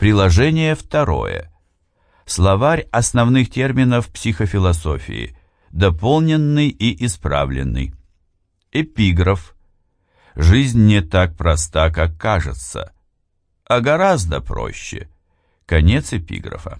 Приложение второе. Словарь основных терминов психофилософии, дополненный и исправленный. Эпиграф. Жизнь не так проста, как кажется, а гораздо проще. Конец эпиграфа.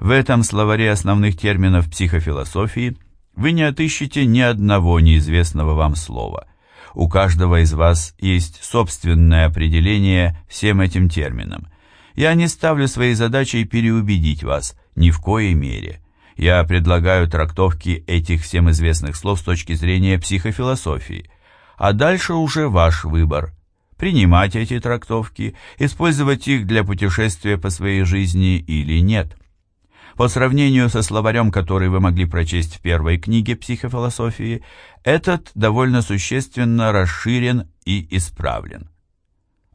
В этом словаре основных терминов психофилософии вы не отыщете ни одного неизвестного вам слова. У каждого из вас есть собственное определение всем этим терминам. Я не ставлю своей задачей переубедить вас, ни в коей мере. Я предлагаю трактовки этих всем известных слов с точки зрения психофилософии. А дальше уже ваш выбор. Принимать эти трактовки, использовать их для путешествия по своей жизни или нет. По сравнению со словарем, который вы могли прочесть в первой книге психофилософии, этот довольно существенно расширен и исправлен.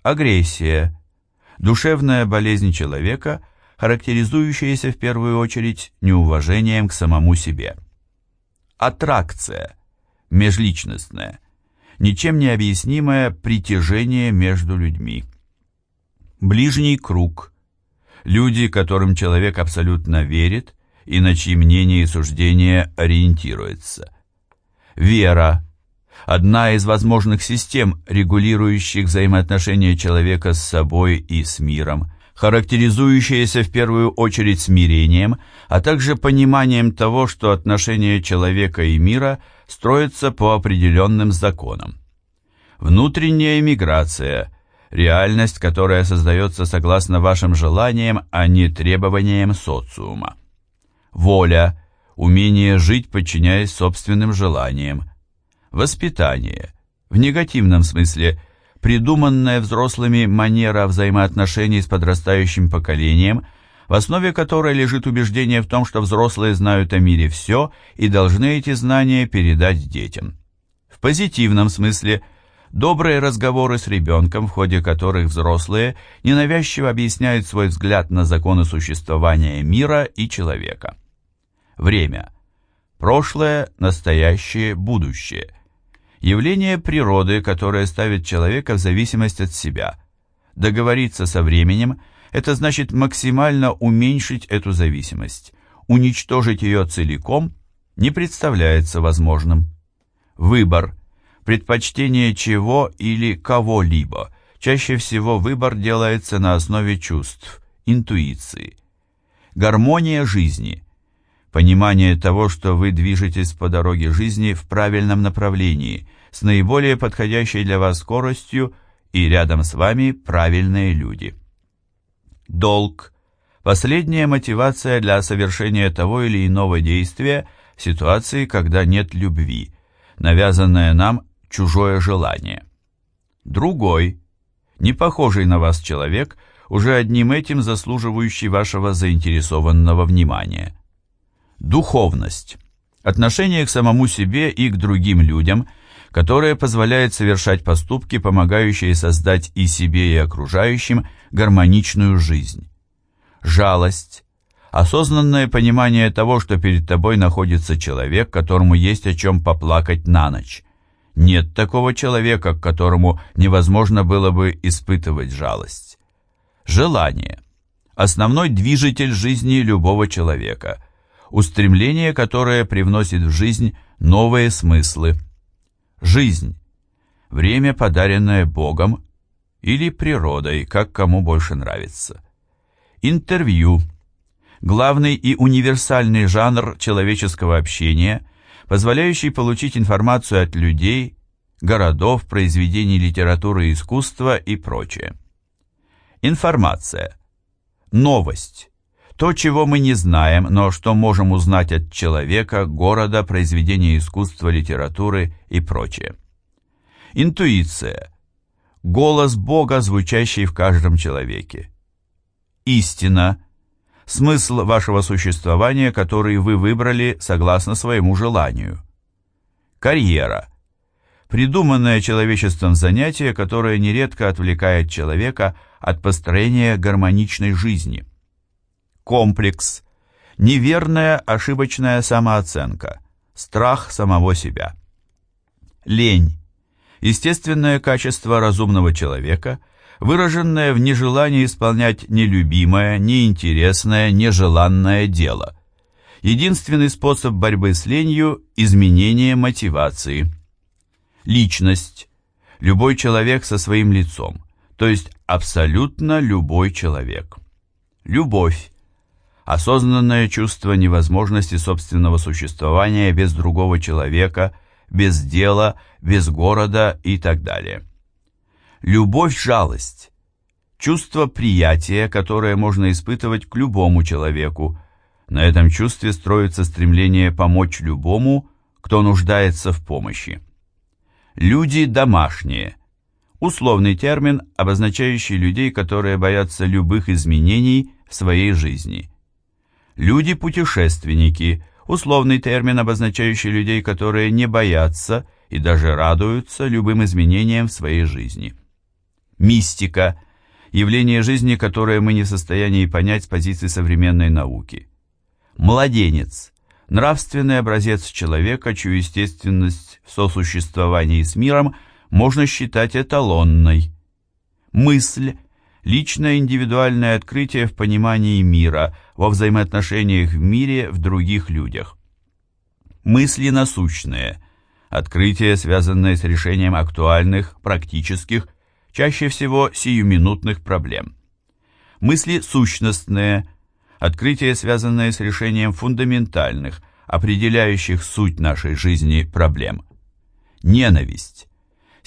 Агрессия. Душевная болезнь человека, характеризующаяся в первую очередь неуважением к самому себе. Аттракция. Межличностная. Ничем не объяснимое притяжение между людьми. Ближний круг – люди, которым человек абсолютно верит и на чьи мнения и суждения ориентируется. Вера – одна из возможных систем, регулирующих взаимоотношения человека с собой и с миром, характеризующаяся в первую очередь смирением, а также пониманием того, что отношения человека и мира строятся по определенным законам. Внутренняя миграция – реальность, которая создается согласно вашим желаниям, а не требованиям социума. Воля, умение жить, подчиняясь собственным желаниям. Воспитание, в негативном смысле, придуманная взрослыми манера взаимоотношений с подрастающим поколением, в основе которой лежит убеждение в том, что взрослые знают о мире все и должны эти знания передать детям. В позитивном смысле – Добрые разговоры с ребенком, в ходе которых взрослые ненавязчиво объясняют свой взгляд на законы существования мира и человека. Время. Прошлое, настоящее, будущее. Явление природы, которое ставит человека в зависимость от себя. Договориться со временем – это значит максимально уменьшить эту зависимость. Уничтожить ее целиком не представляется возможным. Выбор – предпочтение чего или кого-либо. Чаще всего выбор делается на основе чувств, интуиции. Гармония жизни. Понимание того, что вы движетесь по дороге жизни в правильном направлении, с наиболее подходящей для вас скоростью и рядом с вами правильные люди. Долг. Последняя мотивация для совершения того или иного действия в ситуации, когда нет любви, навязанная нам чужое желание. Другой, не похожий на вас человек, уже одним этим заслуживающий вашего заинтересованного внимания. Духовность. Отношение к самому себе и к другим людям, которое позволяет совершать поступки, помогающие создать и себе, и окружающим гармоничную жизнь. Жалость. Осознанное понимание того, что перед тобой находится человек, которому есть о чем поплакать на ночь нет такого человека, к которому невозможно было бы испытывать жалость. Желание – основной движитель жизни любого человека, устремление, которое привносит в жизнь новые смыслы. Жизнь – время, подаренное Богом или природой, как кому больше нравится. Интервью – главный и универсальный жанр человеческого общения – позволяющий получить информацию от людей, городов, произведений литературы и искусства и прочее. Информация. Новость. То, чего мы не знаем, но что можем узнать от человека, города, произведения искусства, литературы и прочее. Интуиция. Голос Бога, звучащий в каждом человеке. Истина смысл вашего существования, который вы выбрали согласно своему желанию. Карьера. Придуманное человечеством занятие, которое нередко отвлекает человека от построения гармоничной жизни. Комплекс. Неверная ошибочная самооценка. Страх самого себя. Лень. Естественное качество разумного человека – выраженное в нежелании исполнять нелюбимое, неинтересное, нежеланное дело. Единственный способ борьбы с ленью – изменение мотивации. Личность. Любой человек со своим лицом, то есть абсолютно любой человек. Любовь. Осознанное чувство невозможности собственного существования без другого человека, без дела, без города и так далее. Любовь-жалость. Чувство приятия, которое можно испытывать к любому человеку, на этом чувстве строится стремление помочь любому, кто нуждается в помощи. Люди домашние. Условный термин, обозначающий людей, которые боятся любых изменений в своей жизни. Люди-путешественники. Условный термин, обозначающий людей, которые не боятся и даже радуются любым изменениям в своей жизни. Мистика. Явление жизни, которое мы не в состоянии понять с позиции современной науки. Младенец – нравственный образец человека, чью естественность в сосуществовании с миром можно считать эталонной. Мысль – личное индивидуальное открытие в понимании мира, во взаимоотношениях в мире, в других людях. Мысли насущные – открытие, связанное с решением актуальных, практических, чаще всего сиюминутных проблем. Мысли сущностные – Открытие, связанное с решением фундаментальных, определяющих суть нашей жизни проблем. Ненависть.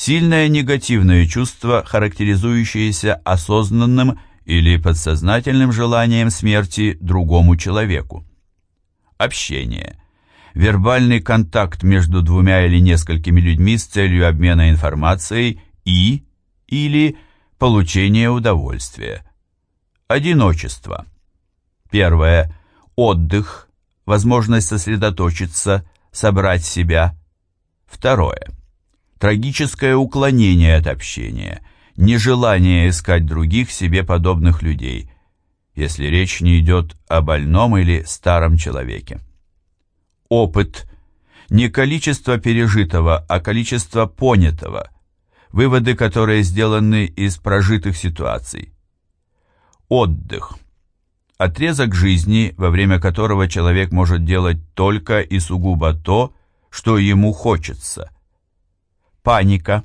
Сильное негативное чувство, характеризующееся осознанным или подсознательным желанием смерти другому человеку. Общение. Вербальный контакт между двумя или несколькими людьми с целью обмена информацией и или получения удовольствия. Одиночество. Первое. Отдых, возможность сосредоточиться, собрать себя. Второе. Трагическое уклонение от общения, нежелание искать других себе подобных людей, если речь не идет о больном или старом человеке. Опыт. Не количество пережитого, а количество понятого. Выводы, которые сделаны из прожитых ситуаций. Отдых отрезок жизни, во время которого человек может делать только и сугубо то, что ему хочется. Паника.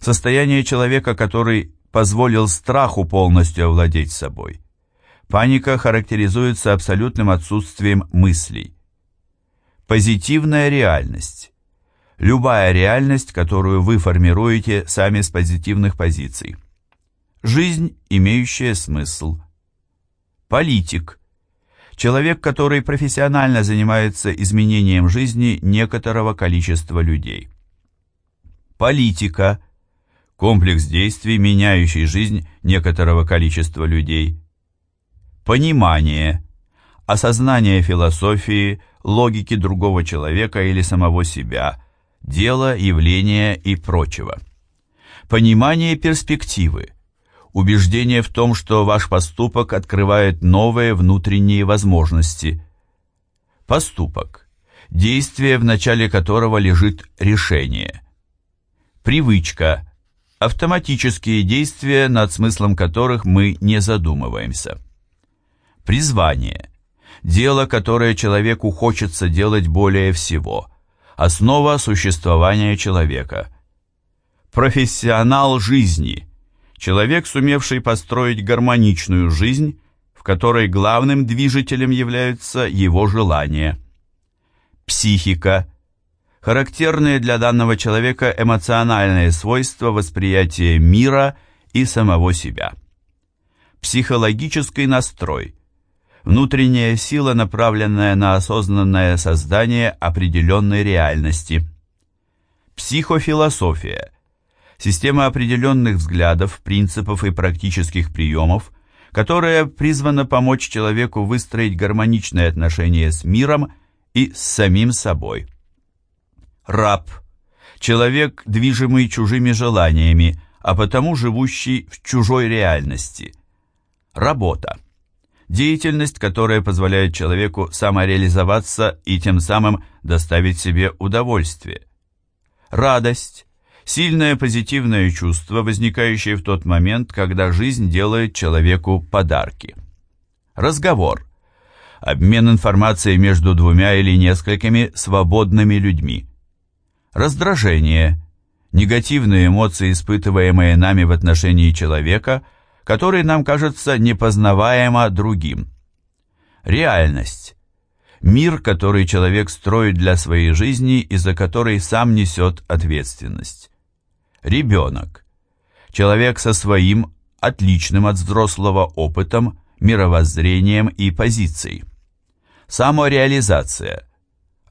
Состояние человека, который позволил страху полностью овладеть собой. Паника характеризуется абсолютным отсутствием мыслей. Позитивная реальность. Любая реальность, которую вы формируете сами с позитивных позиций. Жизнь, имеющая смысл. Политик. Человек, который профессионально занимается изменением жизни некоторого количества людей. Политика. Комплекс действий, меняющий жизнь некоторого количества людей. Понимание. Осознание философии, логики другого человека или самого себя, дела, явления и прочего. Понимание перспективы убеждение в том, что ваш поступок открывает новые внутренние возможности. Поступок. Действие, в начале которого лежит решение. Привычка. Автоматические действия, над смыслом которых мы не задумываемся. Призвание. Дело, которое человеку хочется делать более всего. Основа существования человека. Профессионал жизни – человек, сумевший построить гармоничную жизнь, в которой главным движителем являются его желания. Психика – характерные для данного человека эмоциональные свойства восприятия мира и самого себя. Психологический настрой – внутренняя сила, направленная на осознанное создание определенной реальности. Психофилософия – система определенных взглядов, принципов и практических приемов, которая призвана помочь человеку выстроить гармоничные отношения с миром и с самим собой. Раб – человек, движимый чужими желаниями, а потому живущий в чужой реальности. Работа – деятельность, которая позволяет человеку самореализоваться и тем самым доставить себе удовольствие. Радость Сильное позитивное чувство, возникающее в тот момент, когда жизнь делает человеку подарки. Разговор. Обмен информацией между двумя или несколькими свободными людьми. Раздражение. Негативные эмоции, испытываемые нами в отношении человека, который нам кажется непознаваемо другим. Реальность. Мир, который человек строит для своей жизни и за который сам несет ответственность. Ребенок. Человек со своим, отличным от взрослого опытом, мировоззрением и позицией. Самореализация.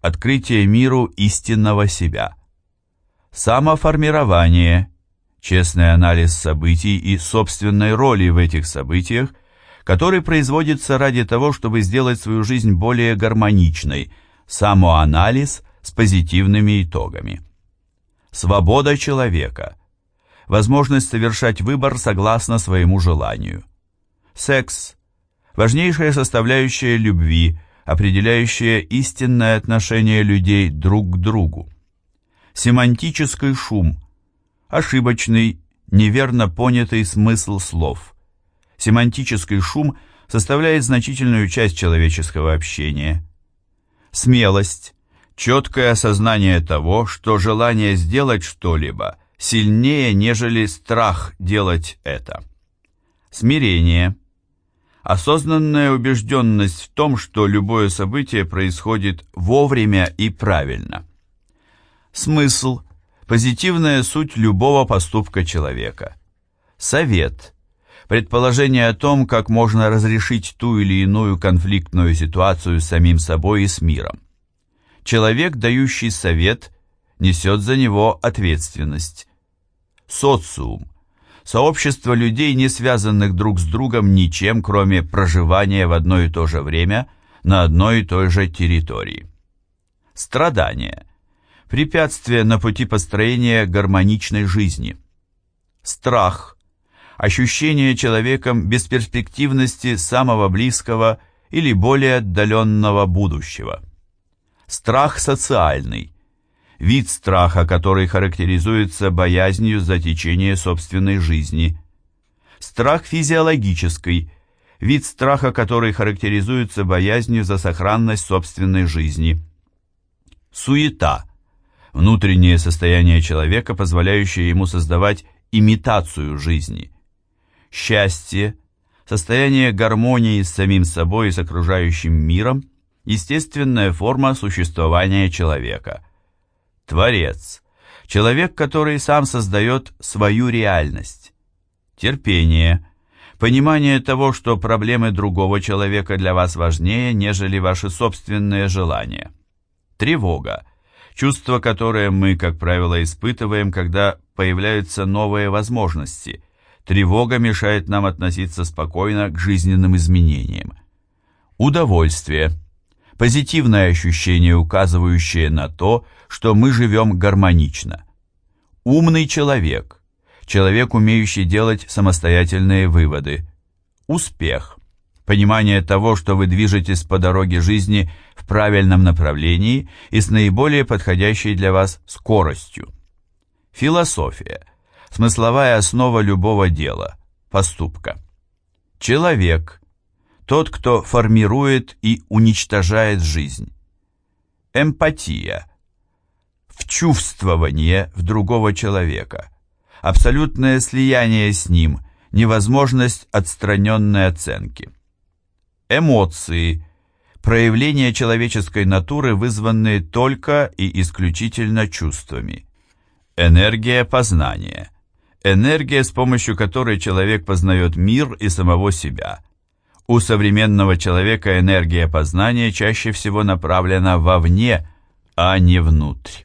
Открытие миру истинного себя. Самоформирование. Честный анализ событий и собственной роли в этих событиях – который производится ради того, чтобы сделать свою жизнь более гармоничной, самоанализ с позитивными итогами. Свобода человека. Возможность совершать выбор согласно своему желанию. Секс. Важнейшая составляющая любви, определяющая истинное отношение людей друг к другу. Семантический шум. Ошибочный, неверно понятый смысл слов – Семантический шум составляет значительную часть человеческого общения. Смелость – четкое осознание того, что желание сделать что-либо сильнее, нежели страх делать это. Смирение – осознанная убежденность в том, что любое событие происходит вовремя и правильно. Смысл – позитивная суть любого поступка человека. Совет – предположение о том, как можно разрешить ту или иную конфликтную ситуацию с самим собой и с миром. Человек, дающий совет, несет за него ответственность. Социум – сообщество людей, не связанных друг с другом ничем, кроме проживания в одно и то же время на одной и той же территории. Страдание – препятствие на пути построения гармоничной жизни. Страх – ощущение человеком бесперспективности самого близкого или более отдаленного будущего. Страх социальный. Вид страха, который характеризуется боязнью за течение собственной жизни. Страх физиологический. Вид страха, который характеризуется боязнью за сохранность собственной жизни. Суета. Внутреннее состояние человека, позволяющее ему создавать имитацию жизни счастье, состояние гармонии с самим собой и с окружающим миром, естественная форма существования человека. Творец – человек, который сам создает свою реальность. Терпение – понимание того, что проблемы другого человека для вас важнее, нежели ваши собственные желания. Тревога – чувство, которое мы, как правило, испытываем, когда появляются новые возможности – Тревога мешает нам относиться спокойно к жизненным изменениям. Удовольствие. Позитивное ощущение, указывающее на то, что мы живем гармонично. Умный человек. Человек, умеющий делать самостоятельные выводы. Успех. Понимание того, что вы движетесь по дороге жизни в правильном направлении и с наиболее подходящей для вас скоростью. Философия смысловая основа любого дела, поступка. Человек – тот, кто формирует и уничтожает жизнь. Эмпатия – вчувствование в другого человека, абсолютное слияние с ним, невозможность отстраненной оценки. Эмоции – проявление человеческой натуры, вызванные только и исключительно чувствами. Энергия познания – энергия, с помощью которой человек познает мир и самого себя. У современного человека энергия познания чаще всего направлена вовне, а не внутрь.